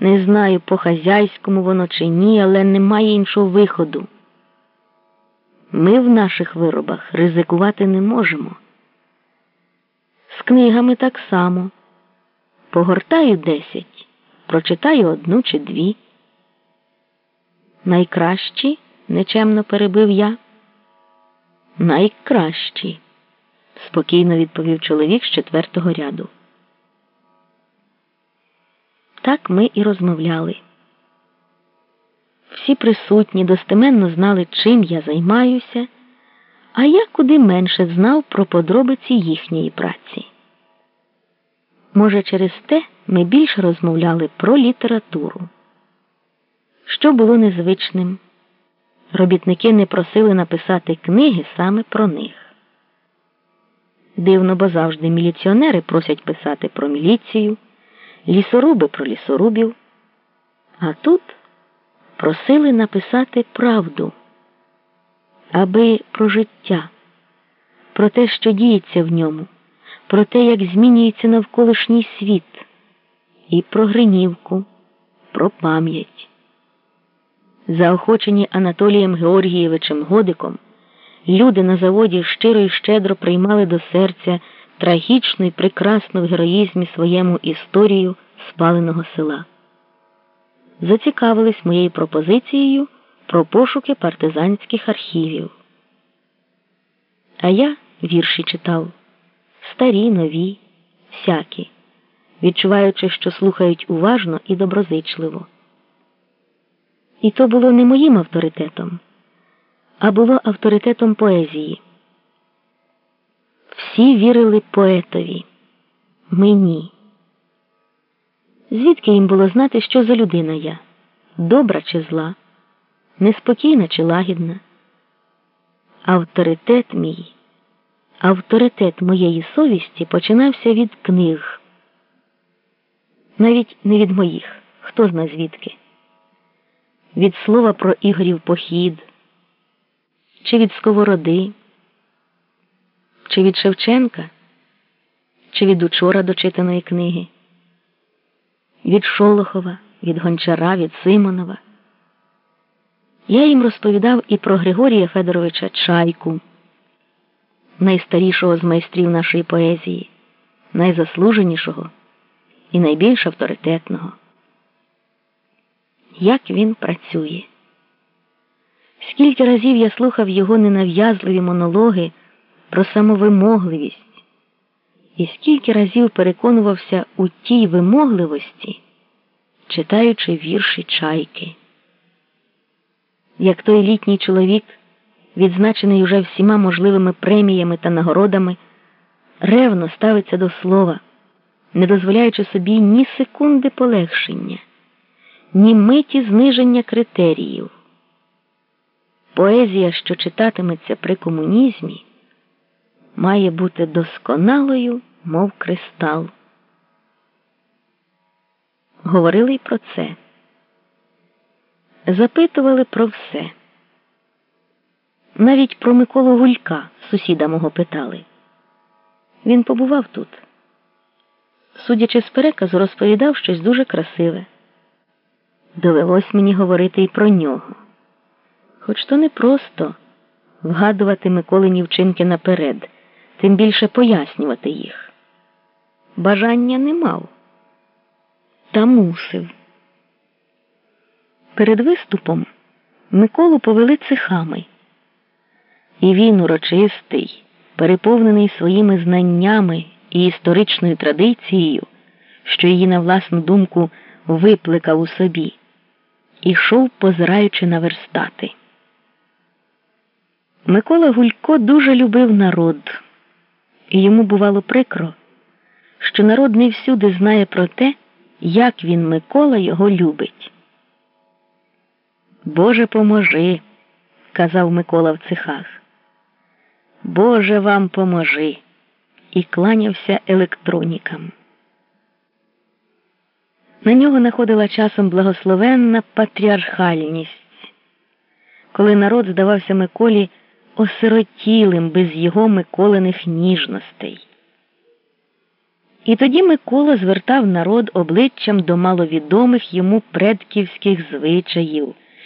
Не знаю, по хазяйському воно чи ні, але немає іншого виходу. Ми в наших виробах ризикувати не можемо. З книгами так само. Погортаю десять, прочитаю одну чи дві. Найкращі, нечемно перебив я. Найкращі, спокійно відповів чоловік з четвертого ряду. Так ми і розмовляли. Всі присутні достеменно знали, чим я займаюся, а я куди менше знав про подробиці їхньої праці. Може, через те ми більше розмовляли про літературу. Що було незвичним, робітники не просили написати книги саме про них. Дивно, бо завжди міліціонери просять писати про міліцію, лісоруби про лісорубів, а тут просили написати правду, аби про життя, про те, що діється в ньому, про те, як змінюється навколишній світ, і про Гринівку, про пам'ять. Заохочені Анатолієм Георгієвичем Годиком, люди на заводі щиро і щедро приймали до серця трагічну і прекрасну в героїзмі своєму історію спаленого села зацікавились моєю пропозицією про пошуки партизанських архівів. А я вірші читав старі, нові, всякі, відчуваючи, що слухають уважно і доброзичливо. І то було не моїм авторитетом, а було авторитетом поезії. Всі вірили поетові, мені. Звідки їм було знати, що за людина я? Добра чи зла, неспокійна чи лагідна? Авторитет мій, авторитет моєї совісті починався від книг, навіть не від моїх, хто зна звідки, від слова про Ігорів похід, чи від Сковороди, чи від Шевченка, чи від учора дочитаної книги від Шолохова, від Гончара, від Симонова. Я їм розповідав і про Григорія Федоровича Чайку, найстарішого з майстрів нашої поезії, найзаслуженішого і найбільш авторитетного. Як він працює. Скільки разів я слухав його ненав'язливі монологи про самовимогливість і скільки разів переконувався у тій вимогливості, читаючи вірші чайки. Як той літній чоловік, відзначений уже всіма можливими преміями та нагородами, ревно ставиться до слова, не дозволяючи собі ні секунди полегшення, ні миті зниження критеріїв. Поезія, що читатиметься при комунізмі, має бути досконалою мов кристал. Говорили й про це. Запитували про все. Навіть про Миколу Гулька сусіда мого питали. Він побував тут. Судячи з переказу, розповідав щось дуже красиве. Довелось мені говорити і про нього. Хоч то не просто вгадувати Миколині вчинки наперед, тим більше пояснювати їх бажання не мав, та мусив. Перед виступом Миколу повели цехами, і він урочистий, переповнений своїми знаннями і історичною традицією, що її на власну думку випликав у собі, ішов, позираючи на верстати. Микола Гулько дуже любив народ, і йому бувало прикро що народ не всюди знає про те, як він Микола його любить. Боже поможи, казав Микола в цехах. Боже вам поможи, і кланявся електронікам. На нього находила часом благословенна патріархальність, коли народ здавався Миколі осиротілим без його Миколиних ніжностей. І тоді Микола звертав народ обличчям до маловідомих йому предківських звичаїв.